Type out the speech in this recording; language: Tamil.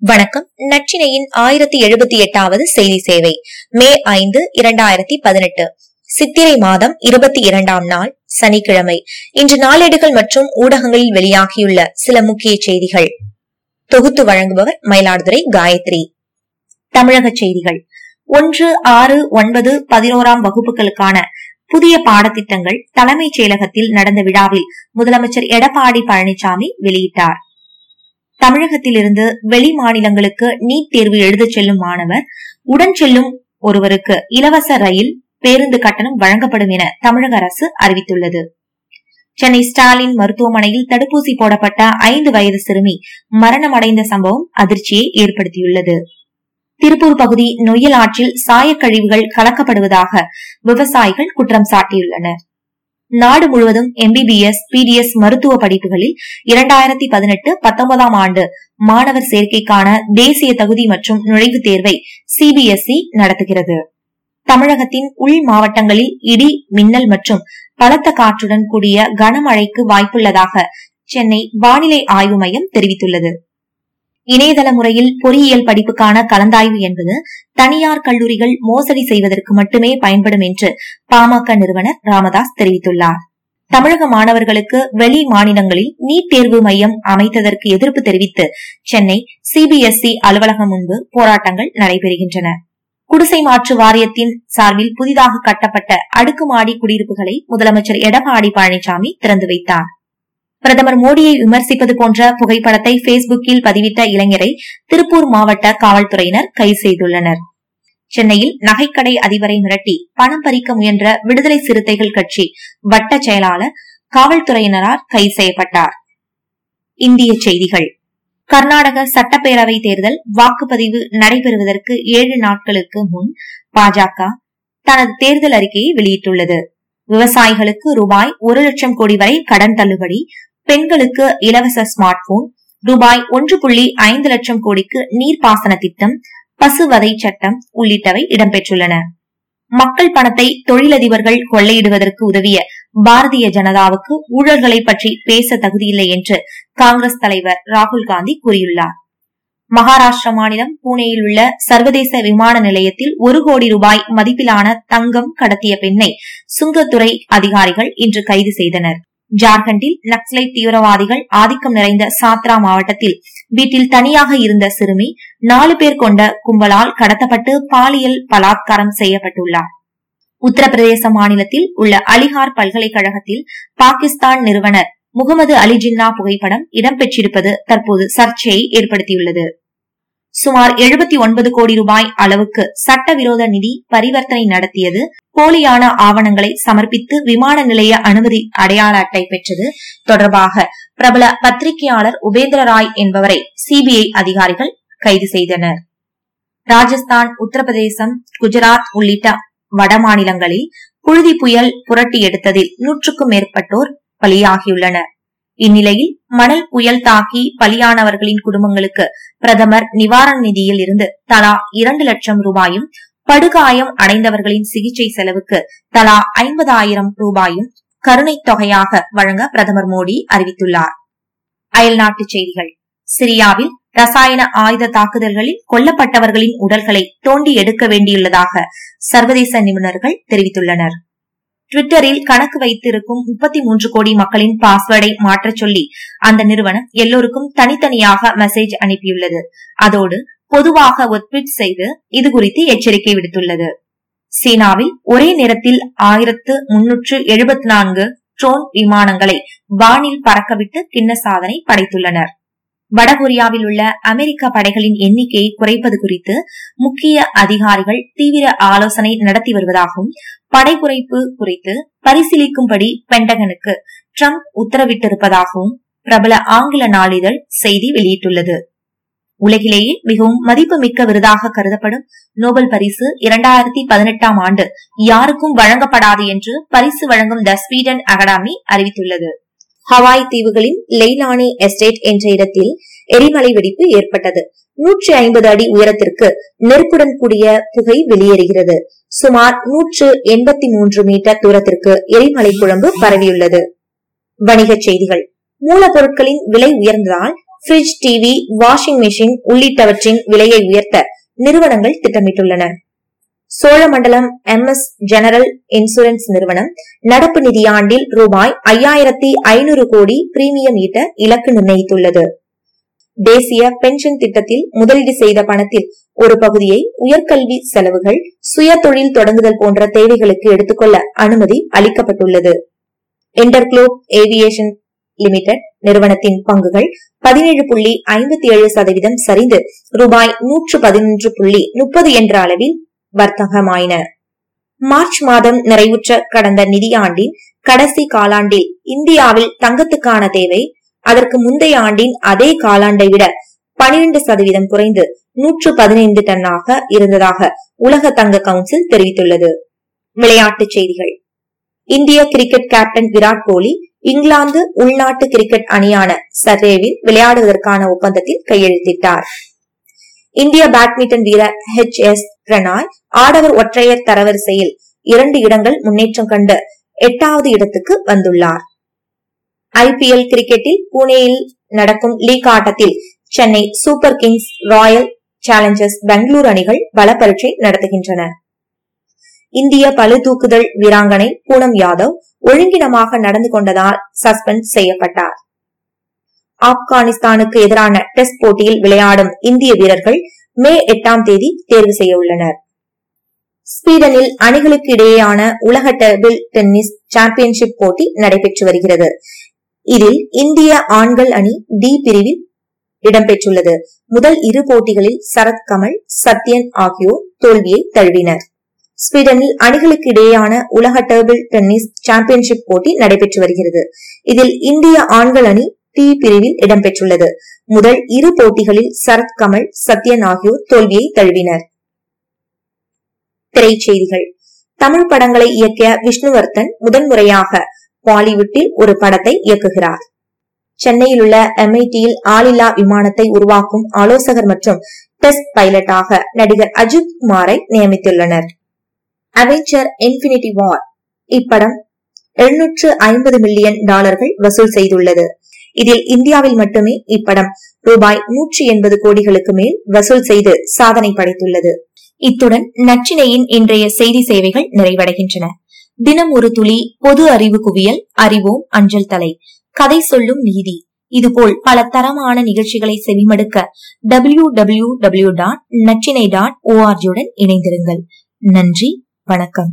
வணக்கம். நச்சினையின் ஆயிரத்தி எழுபத்தி எட்டாவது செய்தி சேவை. மே ஐந்து இரண்டாயிரத்தி பதினெட்டு. சித்திரை மாதம் இருபத்தி இரண்டாம் நாள் சனிக்கிழமை. இன்று நாளேடுகள் மற்றும் ஊடகங்களில் வெளியாகியுள்ள சில முக்கிய செய்திகள். தொகுத்து வழங்குபவர் மயிலாடுதுறை காயத்ரி. தமிழக செய்திகள். ஒன்று ஆறு ஒன்பது பதினோராம் வகுப்புகளுக்கான புதிய பாடத்திட்டங்கள் தலைமைச் செயலகத்தில் நடந்த விழாவில் முதலமைச்சர் எடப்பாடி பழனிசாமி வெளியிட்டார். தமிழகத்திலிருந்து வெளி மாநிலங்களுக்கு நீட் தேர்வு எழுதச் செல்லும் மாணவர் உடன் செல்லும் ஒருவருக்கு இலவச ரயில் பேருந்து கட்டணம் வழங்கப்படும் என தமிழக அரசு அறிவித்துள்ளது. சென்னை ஸ்டாலின் மருத்துவமனையில் தடுப்பூசி போடப்பட்ட ஐந்து வயது சிறுமி மரணமடைந்த சம்பவம் அதிர்ச்சியை ஏற்படுத்தியுள்ளது. திருப்பூர் பகுதி நொய்யல் ஆற்றில் சாயக்கழிவுகள் கலக்கப்படுவதாக விவசாயிகள் குற்றம் சாட்டியுள்ளனர். நாடு முழுவதும் எம்பிபிஎஸ் பிடிஎஸ் மருத்துவ படிப்புகளில் இரண்டாயிரத்தி பதினெட்டு பத்தொன்பதாம் ஆண்டு மாணவர் சேர்க்கைக்கான தேசிய தகுதி மற்றும் நுழைவுத் தேர்வை சிபிஎஸ்இ நடத்துகிறது. தமிழகத்தின் உள் மாவட்டங்களில் இடி மின்னல் மற்றும் பலத்த காற்றுடன் கூடிய கனமழைக்கு வாய்ப்புள்ளதாக சென்னை வானிலை ஆய்வு மையம் தெரிவித்துள்ளது. இணையதள முறையில் பொறியியல் படிப்புக்கான கலந்தாய்வு என்பது தனியார் கல்லூரிகள் மோசடி செய்வதற்கு மட்டுமே பயன்படும் என்று பாமக நிறுவனர் ராமதாஸ் தெரிவித்துள்ளார். தமிழக மாணவர்களுக்கு வெளி மாநிலங்களில் நீட் தேர்வு மையம் அமைத்ததற்கு எதிர்ப்பு தெரிவித்து சென்னை சிபிஎஸ்இ அலுவலகம் முன்பு போராட்டங்கள் நடைபெறுகின்றன. குடிசை மாற்று வாரியத்தின் சார்பில் புதிதாக கட்டப்பட்ட அடுக்குமாடி குடியிருப்புகளை முதலமைச்சர் எடப்பாடி பழனிசாமி திறந்து வைத்தார். பிரதமர் மோடியை விமர்சிப்பது போன்ற புகைப்படத்தை பேஸ்புக்கில் பதிவிட்ட இளைஞரை திருப்பூர் மாவட்ட காவல்துறையினர் கைது செய்துள்ளனர். சென்னையில் நகைக்கடை அதிபரை மிரட்டி பணம் பறிக்க முயன்ற விடுதலை சிறுத்தைகள் கட்சி வட்ட செயலாளர் காவல்துறையினரால் கைது செய்யப்பட்டார். இந்திய செய்திகள். கர்நாடக சட்டப்பேரவை தேர்தல் வாக்குப்பதிவு நடைபெறுவதற்கு ஏழு நாட்களுக்கு முன் பாஜக தனது தேர்தல் அறிக்கையை வெளியிட்டுள்ளது. விவசாயிகளுக்கு ரூபாய் ஒரு லட்சம் கோடி வரை கடன் தள்ளுபடி பெண்களுக்கு இலவச ஸ்மார்ட் போன் ரூபாய் ஒன்று புள்ளி ஐந்து லட்சம் கோடிக்கு நீர்ப்பாசன திட்டம் பசுவதை சட்டம் உள்ளிட்டவை இடம்பெற்றுள்ளன. மக்கள் பணத்தை தொழிலதிபர்கள் கொள்ளையிடுவதற்கு உதவிய பாரதிய ஜனதாவுக்கு ஊழல்களை பற்றி பேச தகுதியில்லை என்று காங்கிரஸ் தலைவர் ராகுல் காந்தி கூறியுள்ளார். மகாராஷ்டிர மாநிலம் புனேயில் உள்ள சர்வதேச விமான நிலையத்தில் ஒரு கோடி ரூபாய் மதிப்பிலான தங்கம் கடத்திய பெண்ணை சுங்கத்துறை அதிகாரிகள் இன்று கைது செய்தனர். ஜார்க்கண்டில் நக்சலைட் தீவிரவாதிகள் ஆதிக்கம் நிறைந்த சாத்ரா மாவட்டத்தில் வீட்டில் தனியாக இருந்த சிறுமி நாலு பேர் கொண்ட கும்பலால் கடத்தப்பட்டு பாலியல் பலாத்காரம் செய்யப்பட்டுள்ளார். உத்தரப்பிரதேச மாநிலத்தில் உள்ள அலிகார் பல்கலைக்கழகத்தில் பாகிஸ்தான் நிறுவனர் முகமது அலி ஜின்னா புகைப்படம் இடம்பெற்றிருப்பது தற்போது சர்ச்சையை ஏற்படுத்தியுள்ளது. சுமார் எழுபத்தி ஒன்பது கோடி ரூபாய் அளவுக்கு சட்டவிரோத நிதி பரிவர்த்தனை நடத்தியது. போலியான ஆவணங்களை சமர்ப்பித்து விமான நிலைய அனுமதி அடையாள அட்டை பெற்றது. தொடர்பாக பிரபல பத்திரிகையாளர் உபேந்திர ராய் என்பவரை சிபிஐ அதிகாரிகள் கைது செய்தனர். ராஜஸ்தான் உத்தரப்பிரதேசம் குஜராத் உள்ளிட்ட வட மாநிலங்களில் புழுதி புயல் புரட்டி எடுத்ததில் நூற்றுக்கும் மேற்பட்டோர் பலியாகியுள்ளனர். இந்நிலையில் மணல் புயல் தாக்கி பலியானவர்களின் குடும்பங்களுக்கு பிரதமர் நிவாரண நிதியில் இருந்து தலா இரண்டு லட்சம் ரூபாயும் படுகாயம் அடைந்தவர்களின் சிகிச்சை செலவுக்கு தலா ஐம்பதாயிரம் ரூபாயும் கருணை தொகையாக வழங்க பிரதமர் மோடி அறிவித்துள்ளார். அயல்நாட்டு செய்திகள். சிரியாவில் ரசாயன ஆயுத தாக்குதல்களில் கொல்லப்பட்டவர்களின் உடல்களை தோண்டி எடுக்க வேண்டியுள்ளதாக சர்வதேச நிபுணர்கள் தெரிவித்துள்ளனர். ட்விட்டரில் கணக்கு வைத்திருக்கும் முப்பத்தி மூன்று கோடி மக்களின் பாஸ்வேர்டை மாற்றச் சொல்லி அந்த நிறுவனம் எல்லோருக்கும் தனித்தனியாக மெசேஜ் அனுப்பியுள்ளது. அதோடு பொதுவாக ஒரு செய்து இது குறித்து எச்சரிக்கை விடுத்துள்ளது. சீனாவில் ஒரே நேரத்தில் ஆயிரத்து முன்னூற்று எழுபத்தி நான்கு ட்ரோன் விமானங்களை வானில் பறக்கவிட்டு கிண்ண சாதனை படைத்துள்ளனர். வடகொரியாவில் உள்ள அமெரிக்க படைகளின் எண்ணிக்கையை குறைப்பது குறித்து முக்கிய அதிகாரிகள் தீவிர ஆலோசனை நடத்தி வருவதாகவும் படை குறைப்பு குறித்து பரிசீலிக்கும்படி பென்டகனுக்கு ட்ரம்ப் உத்தரவிட்டிருப்பதாகவும் பிரபல ஆங்கில நாளிதழ் செய்தி வெளியிட்டுள்ளது. உலகிலேயே மிகவும் மதிப்புமிக்க விருதாக கருதப்படும் நோபல் பரிசு இரண்டாயிரத்தி பதினெட்டாம் ஆண்டு யாருக்கும் வழங்கப்படாது என்று பரிசு வழங்கும் த ஸ்வீடன் அகாடமி அறிவித்துள்ளது. ஹவாய் தீவுகளின் லெய்லானி எஸ்டேட் என்ற இடத்தில் எரிமலை வெடிப்பு ஏற்பட்டது. நூற்றி ஐம்பது அடி உயரத்திற்கு நெருப்புடன் கூடிய புகை வெளியேறுகிறது. சுமார் நூற்று எண்பத்தி மூன்று மீட்டர் தூரத்திற்கு எரிமலை குழம்பு பரவியுள்ளது. வணிகச் செய்திகள். மூலப்பொருட்களின் விலை உயர்ந்ததால் பிரிட்ஜ் டிவி வாஷிங் மெஷின் உள்ளிட்டவற்றின் விலையை உயர்த்த நிறுவனங்கள் திட்டமிட்டுள்ளன. Cholamandalam M S general insurance நிறுவனம் நடப்பு நிதியாண்டில் ரூபாய் ஐயாயிரத்தி ஐநூறு கோடி பிரீமியம் ஈட்ட இலக்கு நிர்ணயித்துள்ளது. தேசிய பென்ஷன் திட்டத்தில் முதலீடு செய்த பணத்தில் ஒரு பகுதியை உயர்கல்வி செலவுகள் சுய தொழில் தொடங்குதல் போன்ற தேவைகளுக்கு எடுத்துக்கொள்ள அனுமதி அளிக்கப்பட்டுள்ளது. இன்டர்குளோப் ஏவியேஷன் லிமிடெட் நிறுவனத்தின் பங்குகள் பதினேழு புள்ளி ஐம்பத்தி ஏழு சதவீதம் சரிந்து ரூபாய் நூற்று பதினொன்று புள்ளி முப்பது என்ற அளவில் வர்த்தகமாயின. மார்ச் மாதம் நிறைவுற்ற கடந்த நிதியாண்டின் கடைசி காலாண்டில் இந்தியாவில் தங்கத்துக்கான தேவை அதற்கு முந்தைய ஆண்டின் அதே காலாண்டை விட பனிரெண்டு சதவீதம் குறைந்து நூற்று பதினைந்து டன்னாக இருந்ததாக உலக தங்க கவுன்சில் தெரிவித்துள்ளது. விளையாட்டுச் செய்திகள். இந்திய கிரிக்கெட் கேப்டன் விராட் கோலி இங்கிலாந்து உள்நாட்டு கிரிக்கெட் அணியான சர்ரேவில் விளையாடுவதற்கான ஒப்பந்தத்தில் கையெழுத்திட்டார். இந்திய பேட்மிண்டன் வீரர் ஹெச் எஸ் பிரணாய் ஆடவர் ஒற்றையர் தரவரிசையில் இரண்டு இடங்கள் முன்னேற்றம் கண்டு எட்டாவது இடத்துக்கு வந்துள்ளார். ஐபிஎல் கிரிக்கெட்டில் புனேயில் நடக்கும் லீக் ஆட்டத்தில் Chennai Super Kings Royal Challengers Bengaluru அணிகள் பல பரீட்சை நடத்துகின்றன. இந்திய பளு தூக்குதல் வீராங்கனை பூனம் யாதவ் ஒழுங்கினமாக நடந்து கொண்டதால் சஸ்பெண்ட் செய்யப்பட்டார். ஆப்கானிஸ்தானுக்கு எதிரான டெஸ்ட் போட்டியில் விளையாடும் இந்திய வீரர்கள் மே எட்டாம் தேதி தேர்வு செய்ய உள்ளனர். ஸ்வீடனில் அணிகளுக்கு இடையேயான உலக டேபிள் டென்னிஸ் சாம்பியன்ஷிப் போட்டி நடைபெற்று வருகிறது. இதில் இந்திய ஆண்கள் அணி டி பிரிவில் இடம்பெற்றுள்ளது. முதல் இரு போட்டிகளில் சரத் கமல் சத்யன் ஆகியோர் தோல்வியை தழுவினர். ஸ்வீடனில் அணிகளுக்கு இடையேயான உலக டேபிள் டென்னிஸ் சாம்பியன்ஷிப் போட்டி நடைபெற்று வருகிறது. இதில் இந்திய ஆண்கள் அணி டி பிரிவில் இடம்பெற்றுள்ளது. முதல் இரு போட்டிகளில் சரத் கமல் சத்யன் ஆகியோர் தோல்வியை தழுவினர். திரைச்செய்திகள். தமிழ் படங்களை இயக்கிய விஷ்ணுவர்தன் முதன்முறையாக பாலிவுட்டில் ஒரு படத்தை இயக்குகிறார். சென்னையில் உள்ள எம்ஐடியில் ஆளில்லா விமானத்தை உருவாக்கும் ஆலோசகர் மற்றும் டெஸ்ட் பைலட்டாக நடிகர் அஜித் குமாரை நியமித்துள்ளனர். அவெஞ்சர் இன்பினிட்டி வார் இப்படம் எழுநூற்று ஐம்பது மில்லியன் டாலர்கள் வசூல் செய்துள்ளது. இதில் இந்தியாவில் மட்டுமே இப்படம். ரூபாய் நூற்றி எண்பது கோடிகளுக்கு மேல் வசூல் செய்து சாதனை படைத்துள்ளது. இத்துடன் நச்சினையின் இன்றைய செய்தி சேவைகள் நிறைவடைகின்றன. தினம் ஒரு துளி பொது அறிவு குவியல் அறிவோம் அஞ்சல் தலை. கதை சொல்லும் நீதி. இதுபோல் பல தரமான நிகழ்ச்சிகளை செவிமடுக்க டபிள்யூ டபிள்யூ டபிள்யூ டாட் நச்சினை டாட் ஓஆர்ஜியுடன் இணைந்திருங்கள். நன்றி வணக்கம்.